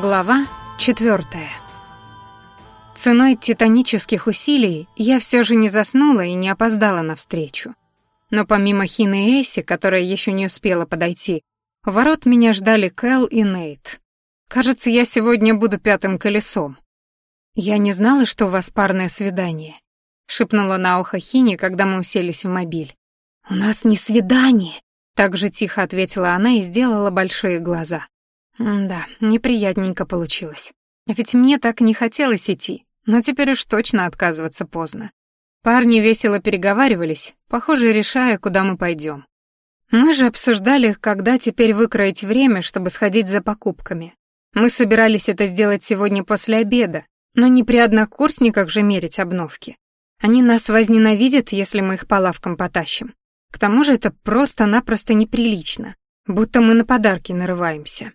Глава четвертая. Ценой титанических усилий я все же не заснула и не опоздала на встречу. Но помимо Хины и Эсси, которая еще не успела подойти, у ворот меня ждали Кэл и Нейт. Кажется, я сегодня буду пятым колесом. «Я не знала, что у вас парное свидание», — шепнула на ухо Хине, когда мы уселись в мобиль. «У нас не свидание», — так же тихо ответила она и сделала большие глаза. Да, неприятненько получилось. Ведь мне так не хотелось идти, но теперь уж точно отказываться поздно. Парни весело переговаривались, похоже, решая, куда мы пойдем. Мы же обсуждали, когда теперь выкроить время, чтобы сходить за покупками. Мы собирались это сделать сегодня после обеда, но не при однокурсниках же мерить обновки. Они нас возненавидят, если мы их по лавкам потащим. К тому же это просто-напросто неприлично, будто мы на подарки нарываемся.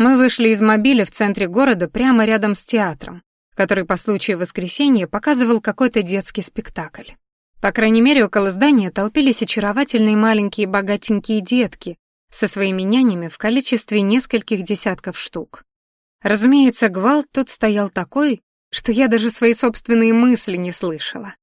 Мы вышли из мобиля в центре города прямо рядом с театром, который по случаю воскресенья показывал какой-то детский спектакль. По крайней мере, около здания толпились очаровательные маленькие богатенькие детки со своими нянями в количестве нескольких десятков штук. Разумеется, гвалт тут стоял такой, что я даже свои собственные мысли не слышала.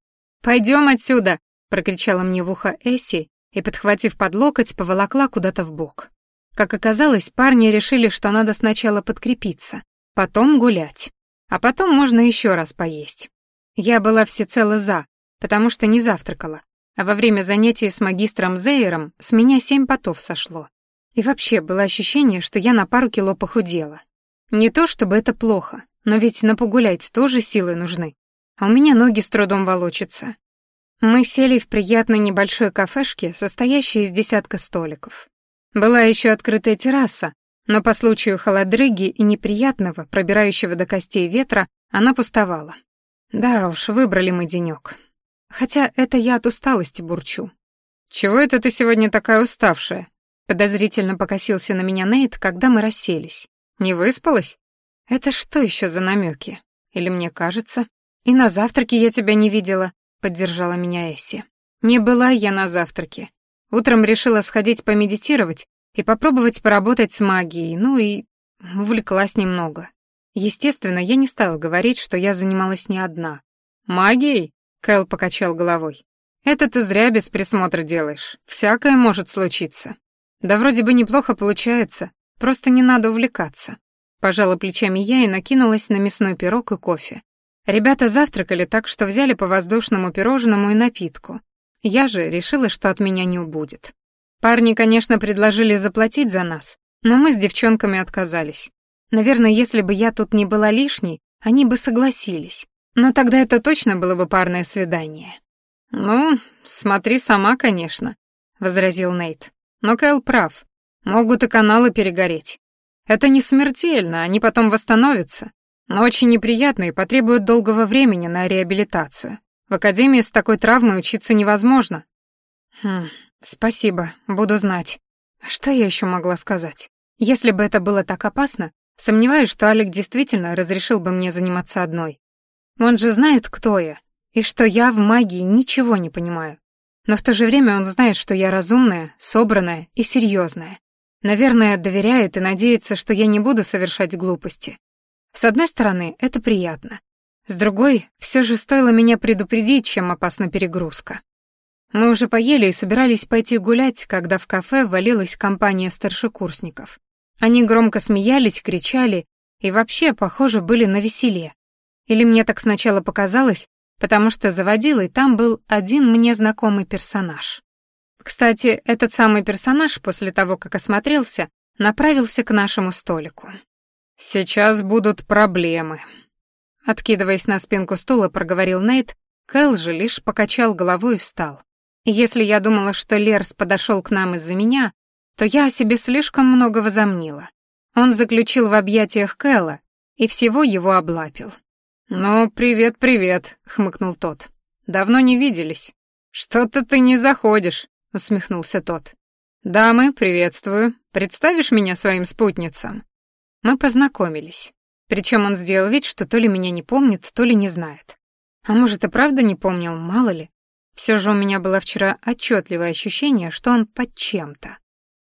«Пойдем отсюда!» — прокричала мне в ухо Эсси и, подхватив под локоть, поволокла куда-то в бок. Как оказалось, парни решили, что надо сначала подкрепиться, потом гулять, а потом можно еще раз поесть. Я была всецело «за», потому что не завтракала, а во время занятий с магистром Зейером с меня семь потов сошло. И вообще было ощущение, что я на пару кило похудела. Не то чтобы это плохо, но ведь на погулять тоже силы нужны. А у меня ноги с трудом волочатся. Мы сели в приятной небольшой кафешке, состоящей из десятка столиков. Была еще открытая терраса, но по случаю холодрыги и неприятного, пробирающего до костей ветра, она пустовала. Да уж, выбрали мы денек. Хотя это я от усталости бурчу. «Чего это ты сегодня такая уставшая?» Подозрительно покосился на меня Нейт, когда мы расселись. «Не выспалась?» Это что еще за намеки? Или мне кажется? И на завтраке я тебя не видела, поддержала меня Эсси. Не была я на завтраке. Утром решила сходить помедитировать и попробовать поработать с магией, ну и увлеклась немного. Естественно, я не стала говорить, что я занималась не одна. «Магией?» — Кэл покачал головой. «Это ты зря без присмотра делаешь. Всякое может случиться. Да вроде бы неплохо получается, просто не надо увлекаться. Пожала плечами я и накинулась на мясной пирог и кофе. Ребята завтракали так, что взяли по воздушному пирожному и напитку. Я же решила, что от меня не убудет. Парни, конечно, предложили заплатить за нас, но мы с девчонками отказались. Наверное, если бы я тут не была лишней, они бы согласились. Но тогда это точно было бы парное свидание. «Ну, смотри сама, конечно», — возразил Нейт. «Но Кэл прав. Могут и каналы перегореть. Это не смертельно, они потом восстановятся, но очень неприятно и потребует долгого времени на реабилитацию. В академии с такой травмой учиться невозможно. Хм, спасибо, буду знать. А что я еще могла сказать? Если бы это было так опасно, сомневаюсь, что Алик действительно разрешил бы мне заниматься одной. Он же знает, кто я, и что я в магии ничего не понимаю. Но в то же время он знает, что я разумная, собранная и серьезная. Наверное, доверяет и надеется, что я не буду совершать глупости. С одной стороны, это приятно. С другой, все же стоило меня предупредить, чем опасна перегрузка. Мы уже поели и собирались пойти гулять, когда в кафе ввалилась компания старшекурсников. Они громко смеялись, кричали и вообще, похоже, были на веселе. Или мне так сначала показалось, потому что заводил, там был один мне знакомый персонаж. Кстати, этот самый персонаж после того, как осмотрелся, направился к нашему столику. «Сейчас будут проблемы», — откидываясь на спинку стула, проговорил Нейт, Кэл же лишь покачал головой и встал. Если я думала, что Лерс подошел к нам из-за меня, то я о себе слишком много возомнила. Он заключил в объятиях Кэла и всего его облапил. «Ну, привет-привет», — хмыкнул тот. «Давно не виделись. Что-то ты не заходишь», — усмехнулся тот. «Дамы, приветствую. Представишь меня своим спутницам?» Мы познакомились. Причем он сделал вид, что то ли меня не помнит, то ли не знает. А может, и правда не помнил, мало ли. Все же у меня было вчера отчетливое ощущение, что он под чем-то.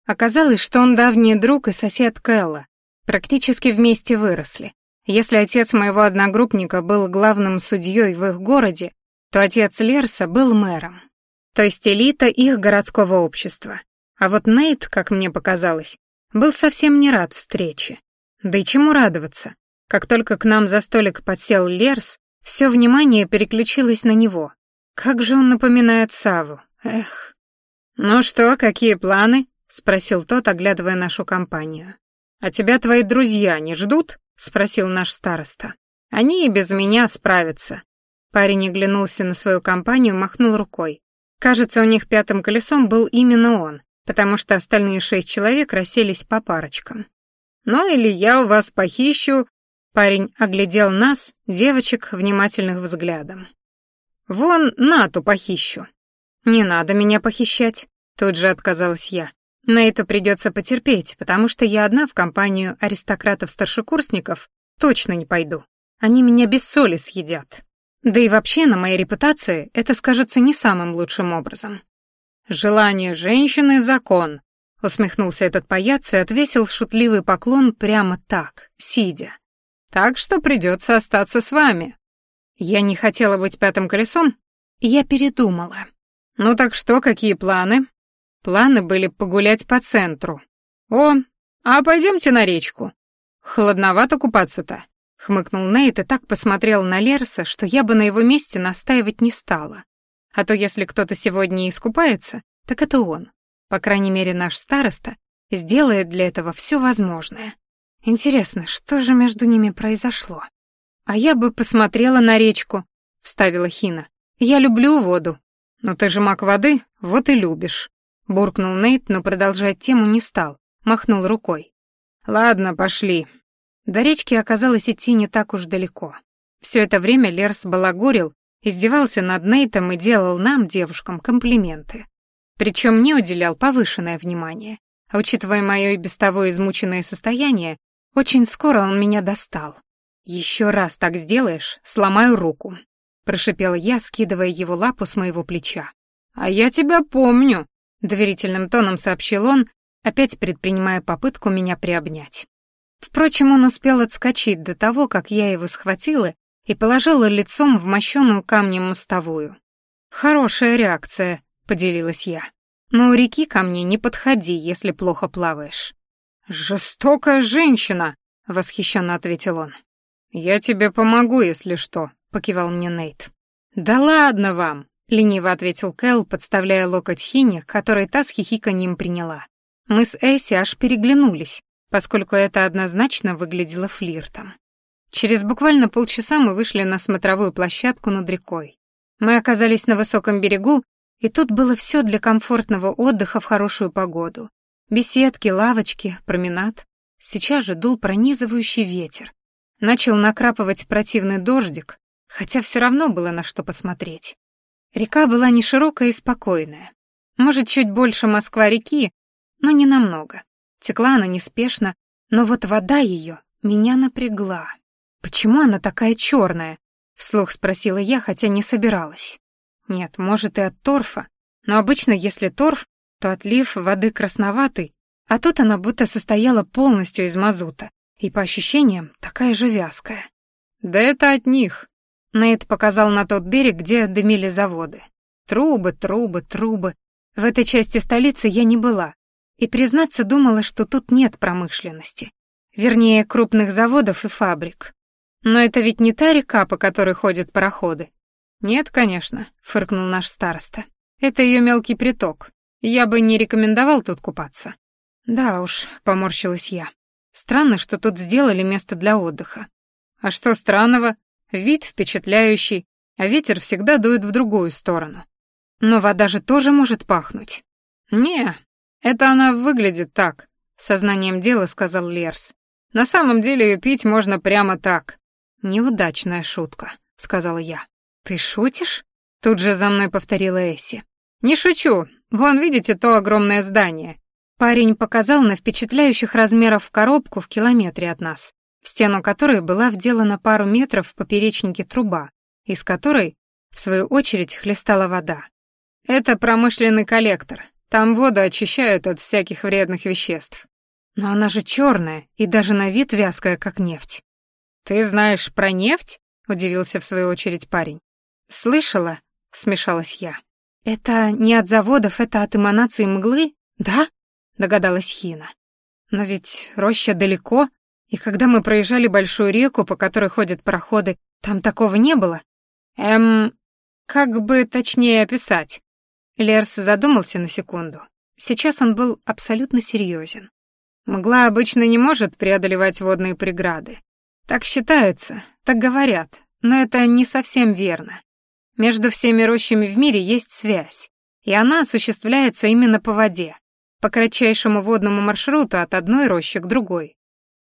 Оказалось, что он давний друг и сосед Кэлла, Практически вместе выросли. Если отец моего одногруппника был главным судьей в их городе, то отец Лерса был мэром. То есть элита их городского общества. А вот Нейт, как мне показалось, был совсем не рад встрече. Да и чему радоваться? Как только к нам за столик подсел Лерс, все внимание переключилось на него. Как же он напоминает Саву. Эх. «Ну что, какие планы?» — спросил тот, оглядывая нашу компанию. «А тебя твои друзья не ждут?» — спросил наш староста. «Они и без меня справятся». Парень оглянулся на свою компанию, махнул рукой. Кажется, у них пятым колесом был именно он, потому что остальные шесть человек расселись по парочкам. «Ну или я у вас похищу...» Парень оглядел нас, девочек, внимательных взглядом. «Вон Нату похищу». «Не надо меня похищать», — тут же отказалась я. На это придется потерпеть, потому что я одна в компанию аристократов-старшекурсников точно не пойду. Они меня без соли съедят. Да и вообще на моей репутации это скажется не самым лучшим образом. «Желание женщины — закон», — усмехнулся этот паяц и отвесил шутливый поклон прямо так, сидя. «Так что придется остаться с вами». Я не хотела быть пятым колесом, и я передумала. «Ну так что, какие планы?» Планы были погулять по центру. «О, а пойдемте на речку. Холодновато купаться-то», — хмыкнул Нейт и так посмотрел на Лерса, что я бы на его месте настаивать не стала. А то если кто-то сегодня искупается, так это он. По крайней мере, наш староста сделает для этого все возможное. Интересно, что же между ними произошло? А я бы посмотрела на речку, вставила Хина. Я люблю воду. Но ты же маг воды, вот и любишь. Буркнул Нейт, но продолжать тему не стал, махнул рукой. «Ладно, пошли». До речки оказалось идти не так уж далеко. Все это время Лерс балагурил, издевался над Нейтом и делал нам, девушкам, комплименты. Причем мне уделял повышенное внимание. А учитывая мое и без того измученное состояние, очень скоро он меня достал. «Еще раз так сделаешь, сломаю руку», — прошипела я, скидывая его лапу с моего плеча. «А я тебя помню», доверительным тоном сообщил он, опять предпринимая попытку меня приобнять. Впрочем, он успел отскочить до того, как я его схватила и положила лицом в мощеную камнем мостовую. «Хорошая реакция», — поделилась я. «Но у реки ко мне не подходи, если плохо плаваешь». «Жестокая женщина», — восхищенно ответил он. «Я тебе помогу, если что», — покивал мне Нейт. «Да ладно вам», — лениво ответил Кэл, подставляя локоть Хине, который та с хихиканьем приняла. Мы с Эсси аж переглянулись, поскольку это однозначно выглядело флиртом. Через буквально полчаса мы вышли на смотровую площадку над рекой. Мы оказались на высоком берегу, и тут было все для комфортного отдыха в хорошую погоду. Беседки, лавочки, променад. Сейчас же дул пронизывающий ветер. Начал накрапывать противный дождик, хотя все равно было на что посмотреть. Река была не широкая и спокойная. Может, чуть больше Москва-реки, но не намного. Текла она неспешно, но вот вода ее меня напрягла. «Почему она такая черная?» — вслух спросила я, хотя не собиралась. Нет, может, и от торфа, но обычно, если торф, то отлив воды красноватый, а тут она будто состояла полностью из мазута, и по ощущениям такая же вязкая. «Да это от них», Нейт показал на тот берег, где дымили заводы. Трубы, трубы, трубы. В этой части столицы я не была. И, признаться, думала, что тут нет промышленности. Вернее, крупных заводов и фабрик. Но это ведь не та река, по которой ходят пароходы. Нет, конечно, фыркнул наш староста. Это ее мелкий приток. Я бы не рекомендовал тут купаться. Да уж, поморщилась я. Странно, что тут сделали место для отдыха. А что странного? Вид впечатляющий, а ветер всегда дует в другую сторону. Но вода же тоже может пахнуть. Не, это она выглядит так, сознанием дела сказал Лерс. На самом деле ее пить можно прямо так. Неудачная шутка, сказала я. Ты шутишь? Тут же за мной повторила Эсси. Не шучу. Вон, видите то огромное здание. Парень показал на впечатляющих размеров коробку в километре от нас в стену которой была вделана пару метров в поперечнике труба, из которой, в свою очередь, хлестала вода. Это промышленный коллектор. Там воду очищают от всяких вредных веществ. Но она же черная и даже на вид вязкая, как нефть. «Ты знаешь про нефть?» — удивился в свою очередь парень. «Слышала?» — смешалась я. «Это не от заводов, это от эманации мглы, да?» — догадалась Хина. «Но ведь роща далеко, и когда мы проезжали большую реку, по которой ходят пароходы, там такого не было?» «Эм, как бы точнее описать?» Лерс задумался на секунду. Сейчас он был абсолютно серьезен. Мгла обычно не может преодолевать водные преграды. Так считается, так говорят, но это не совсем верно. Между всеми рощами в мире есть связь, и она осуществляется именно по воде, по кратчайшему водному маршруту от одной рощи к другой.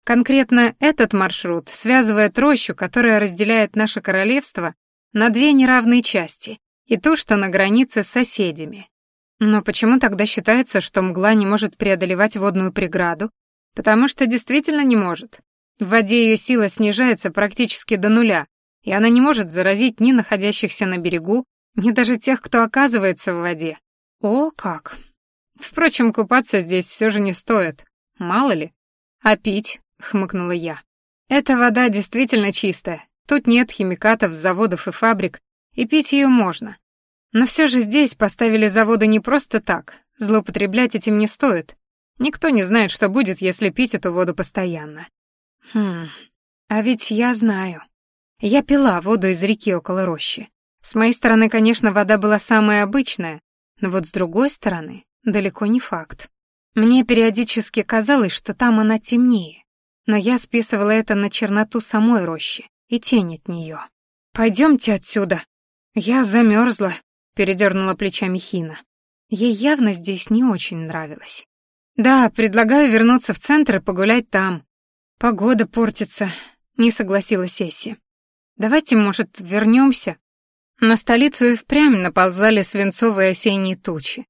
Конкретно этот маршрут связывает рощу, которая разделяет наше королевство, на две неравные части, и ту, что на границе с соседями. Но почему тогда считается, что мгла не может преодолевать водную преграду? Потому что действительно не может. В воде ее сила снижается практически до нуля, и она не может заразить ни находящихся на берегу, ни даже тех, кто оказывается в воде. О, как! Впрочем, купаться здесь все же не стоит. Мало ли. А пить, хмыкнула я. Эта вода действительно чистая. Тут нет химикатов, заводов и фабрик, и пить ее можно. Но все же здесь поставили заводы не просто так. Злоупотреблять этим не стоит. Никто не знает, что будет, если пить эту воду постоянно. Хм, а ведь я знаю. Я пила воду из реки около рощи. С моей стороны, конечно, вода была самая обычная, но вот с другой стороны, далеко не факт. Мне периодически казалось, что там она темнее, но я списывала это на черноту самой рощи и тень от нее. Пойдемте отсюда. Я замерзла, передернула плечами Хина. Ей явно здесь не очень нравилось. Да, предлагаю вернуться в центр и погулять там, «Погода портится», — не согласилась Сесси. «Давайте, может, вернемся?» На столицу и впрямь наползали свинцовые осенние тучи.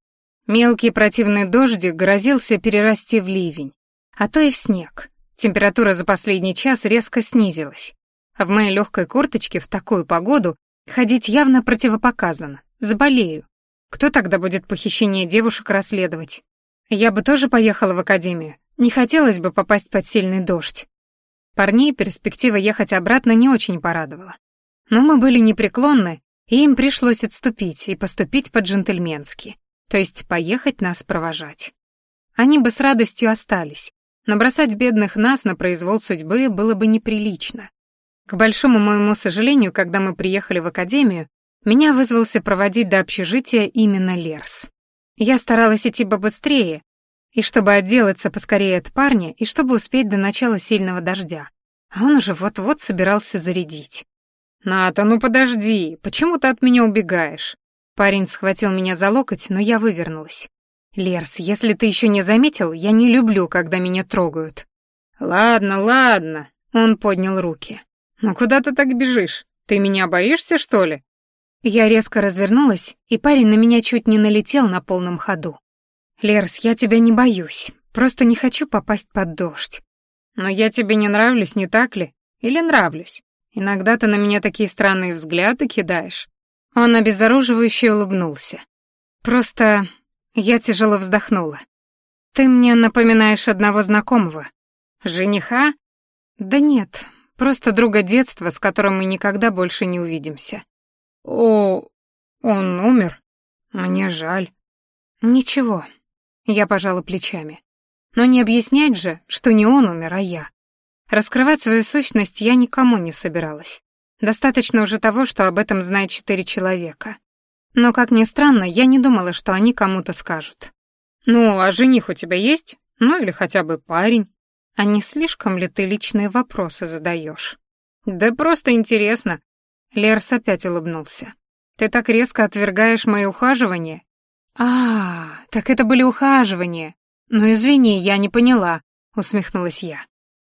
Мелкий противный дождик грозился перерасти в ливень, а то и в снег. Температура за последний час резко снизилась. А в моей легкой курточке в такую погоду ходить явно противопоказано. Заболею. Кто тогда будет похищение девушек расследовать? Я бы тоже поехала в академию, не хотелось бы попасть под сильный дождь. Парней перспектива ехать обратно не очень порадовала. Но мы были непреклонны, и им пришлось отступить и поступить по-джентльменски, то есть поехать нас провожать. Они бы с радостью остались, но бросать бедных нас на произвол судьбы было бы неприлично. К большому моему сожалению, когда мы приехали в академию, меня вызвался проводить до общежития именно Лерс. Я старалась идти побыстрее, и чтобы отделаться поскорее от парня, и чтобы успеть до начала сильного дождя. А он уже вот-вот собирался зарядить. «Ната, ну подожди, почему ты от меня убегаешь?» Парень схватил меня за локоть, но я вывернулась. «Лерс, если ты еще не заметил, я не люблю, когда меня трогают». «Ладно, ладно», — он поднял руки. «Ну куда ты так бежишь? Ты меня боишься, что ли?» Я резко развернулась, и парень на меня чуть не налетел на полном ходу. «Лерс, я тебя не боюсь, просто не хочу попасть под дождь. Но я тебе не нравлюсь, не так ли? Или нравлюсь? Иногда ты на меня такие странные взгляды кидаешь». Он обезоруживающе улыбнулся. «Просто я тяжело вздохнула. Ты мне напоминаешь одного знакомого. Жениха? Да нет, просто друга детства, с которым мы никогда больше не увидимся. О, он умер? Мне жаль. Ничего, я пожала плечами. Но не объяснять же, что не он умер, а я. Раскрывать свою сущность я никому не собиралась. Достаточно уже того, что об этом знает четыре человека. Но, как ни странно, я не думала, что они кому-то скажут. «Ну, а жених у тебя есть? Ну, или хотя бы парень?» «А не слишком ли ты личные вопросы задаешь?» «Да просто интересно». Лерс опять улыбнулся. «Ты так резко отвергаешь мои ухаживания «А, так это были ухаживания. Ну, извини, я не поняла», — усмехнулась я.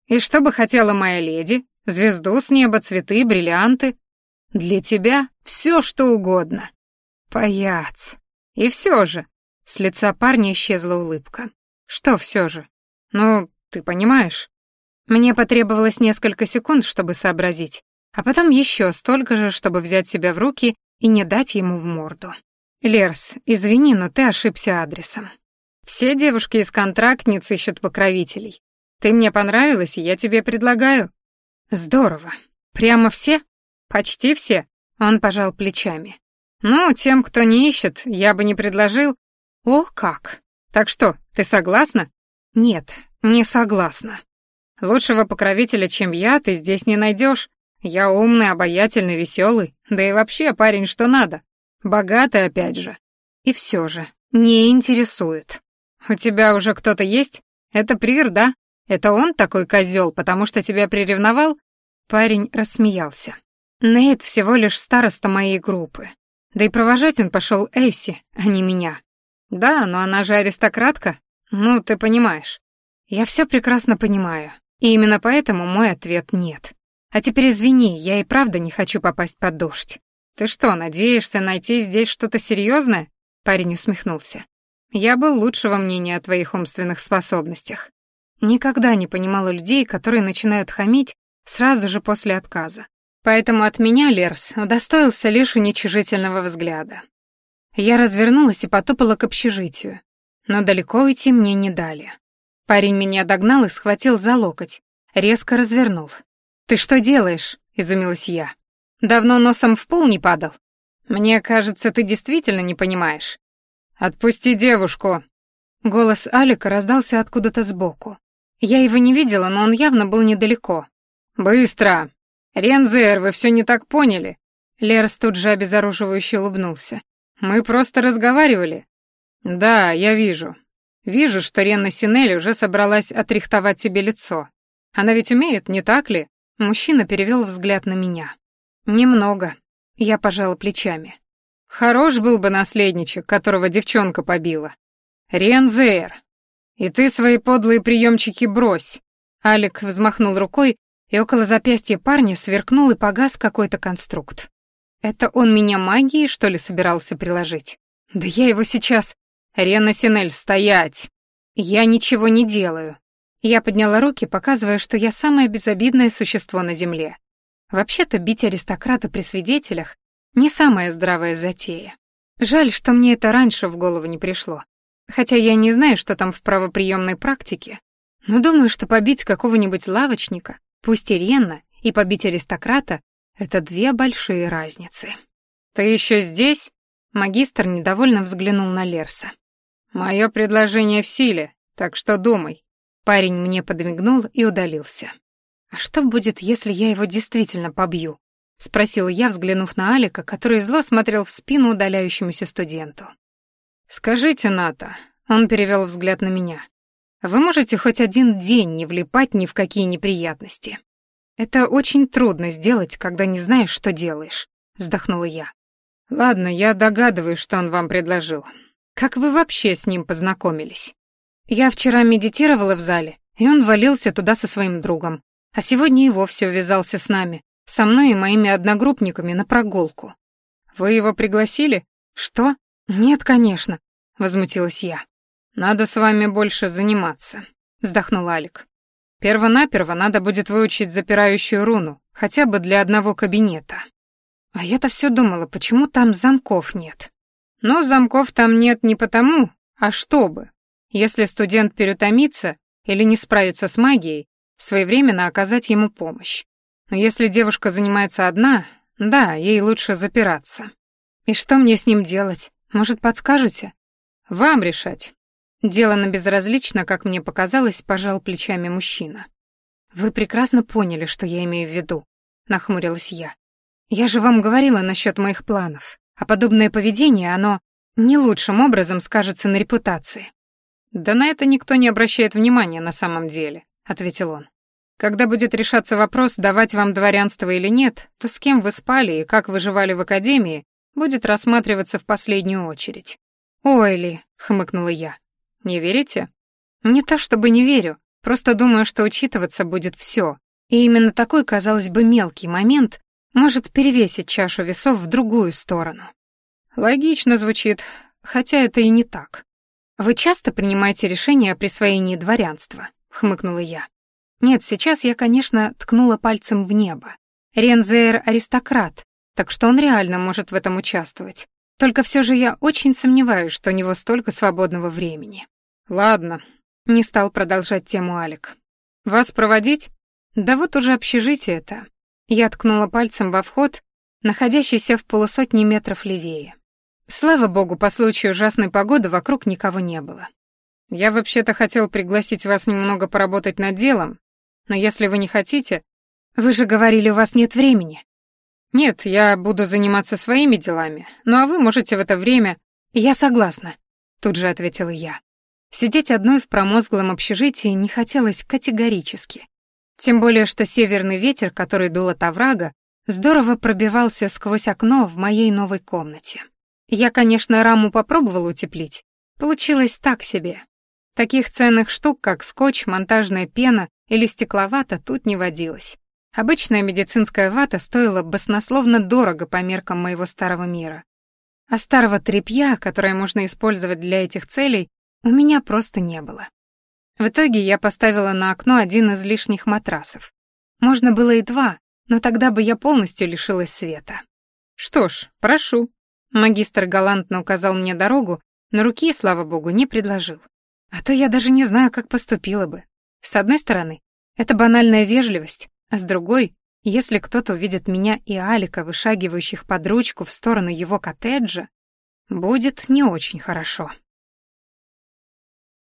«И что бы хотела моя леди? Звезду с неба, цветы, бриллианты? Для тебя все, что угодно». «Паяц. И все же». С лица парня исчезла улыбка. «Что все же? Ну, ты понимаешь?» Мне потребовалось несколько секунд, чтобы сообразить, а потом еще столько же, чтобы взять себя в руки и не дать ему в морду. «Лерс, извини, но ты ошибся адресом. Все девушки из контрактниц ищут покровителей. Ты мне понравилась, и я тебе предлагаю». «Здорово. Прямо все?» «Почти все», — он пожал плечами. «Ну, тем, кто не ищет, я бы не предложил». «Ох, как! Так что, ты согласна?» «Нет, не согласна. Лучшего покровителя, чем я, ты здесь не найдешь. Я умный, обаятельный, веселый, да и вообще парень что надо. Богатый опять же. И все же, не интересует. У тебя уже кто-то есть? Это Прир, да? Это он такой козел, потому что тебя приревновал? Парень рассмеялся. Нейт всего лишь староста моей группы. Да и провожать он пошел Эсси, а не меня. Да, но она же аристократка. Ну, ты понимаешь. Я все прекрасно понимаю. И именно поэтому мой ответ нет. А теперь извини, я и правда не хочу попасть под дождь. Ты что, надеешься найти здесь что-то серьезное? Парень усмехнулся. Я был лучшего мнения о твоих умственных способностях. Никогда не понимала людей, которые начинают хамить сразу же после отказа. Поэтому от меня Лерс удостоился лишь уничижительного взгляда. Я развернулась и потопала к общежитию, но далеко уйти мне не дали. Парень меня догнал и схватил за локоть, резко развернул. «Ты что делаешь?» — изумилась я. «Давно носом в пол не падал? Мне кажется, ты действительно не понимаешь». «Отпусти девушку!» Голос Алика раздался откуда-то сбоку. Я его не видела, но он явно был недалеко. «Быстро! Рензер, вы все не так поняли!» Лерс тут же обезоруживающе улыбнулся. «Мы просто разговаривали». «Да, я вижу. Вижу, что Ренна Синель уже собралась отрихтовать себе лицо. Она ведь умеет, не так ли?» Мужчина перевел взгляд на меня. «Немного». Я пожала плечами. «Хорош был бы наследничек, которого девчонка побила. Рензейр, и ты свои подлые приемчики брось». Алик взмахнул рукой, и около запястья парня сверкнул и погас какой-то конструкт. Это он меня магией, что ли, собирался приложить? Да я его сейчас... Рена Синель, стоять! Я ничего не делаю. Я подняла руки, показывая, что я самое безобидное существо на земле. Вообще-то бить аристократа при свидетелях — не самая здравая затея. Жаль, что мне это раньше в голову не пришло. Хотя я не знаю, что там в правоприемной практике, но думаю, что побить какого-нибудь лавочника, пусть и ренно, и побить аристократа — это две большие разницы. «Ты еще здесь?» Магистр недовольно взглянул на Лерса. «Мое предложение в силе, так что думай. Парень мне подмигнул и удалился. «А что будет, если я его действительно побью?» — спросила я, взглянув на Алика, который зло смотрел в спину удаляющемуся студенту. «Скажите, Ната», — он перевел взгляд на меня, «вы можете хоть один день не влипать ни в какие неприятности?» «Это очень трудно сделать, когда не знаешь, что делаешь», — вздохнула я. «Ладно, я догадываюсь, что он вам предложил. Как вы вообще с ним познакомились?» Я вчера медитировала в зале, и он валился туда со своим другом. А сегодня и вовсе увязался с нами, со мной и моими одногруппниками на прогулку. Вы его пригласили? Что? Нет, конечно, возмутилась я. Надо с вами больше заниматься, вздохнул Алик. Первонаперво надо будет выучить запирающую руну, хотя бы для одного кабинета. А я-то все думала, почему там замков нет. Но замков там нет не потому, а чтобы. Если студент переутомится или не справится с магией, своевременно оказать ему помощь. Но если девушка занимается одна, да, ей лучше запираться. И что мне с ним делать? Может, подскажете? Вам решать. Делано безразлично, как мне показалось, пожал плечами мужчина. Вы прекрасно поняли, что я имею в виду, нахмурилась я. Я же вам говорила насчет моих планов, а подобное поведение, оно не лучшим образом скажется на репутации. «Да на это никто не обращает внимания на самом деле», — ответил он. «Когда будет решаться вопрос, давать вам дворянство или нет, то с кем вы спали и как выживали в академии, будет рассматриваться в последнюю очередь». «Ой ли», — хмыкнула я. «Не верите?» «Не то чтобы не верю, просто думаю, что учитываться будет все. И именно такой, казалось бы, мелкий момент может перевесить чашу весов в другую сторону». «Логично звучит, хотя это и не так. «Вы часто принимаете решение о присвоении дворянства?» — хмыкнула я. «Нет, сейчас я, конечно, ткнула пальцем в небо. Рензейр — аристократ, так что он реально может в этом участвовать. Только все же я очень сомневаюсь, что у него столько свободного времени. Ладно, не стал продолжать тему Алик. Вас проводить? Да вот уже общежитие это. Я ткнула пальцем во вход, находящийся в полусотни метров левее. Слава богу, по случаю ужасной погоды вокруг никого не было. Я вообще-то хотел пригласить вас немного поработать над делом, но если вы не хотите... Вы же говорили, у вас нет времени. Нет, я буду заниматься своими делами, ну а вы можете в это время... Я согласна, тут же ответила я. Сидеть одной в промозглом общежитии не хотелось категорически. Тем более, что северный ветер, который дул от оврага, здорово пробивался сквозь окно в моей новой комнате. Я, конечно, раму попробовала утеплить. Получилось так себе. Таких ценных штук, как скотч, монтажная пена или стекловата, тут не водилось. Обычная медицинская вата стоила баснословно дорого по меркам моего старого мира. А старого тряпья, которое можно использовать для этих целей, у меня просто не было. В итоге я поставила на окно один из лишних матрасов. Можно было и два, но тогда бы я полностью лишилась света. Что ж, прошу. Магистр галантно указал мне дорогу, но руки, слава богу, не предложил. А то я даже не знаю, как поступила бы. С одной стороны, это банальная вежливость, а с другой, если кто-то увидит меня и Алика, вышагивающих под ручку в сторону его коттеджа, будет не очень хорошо.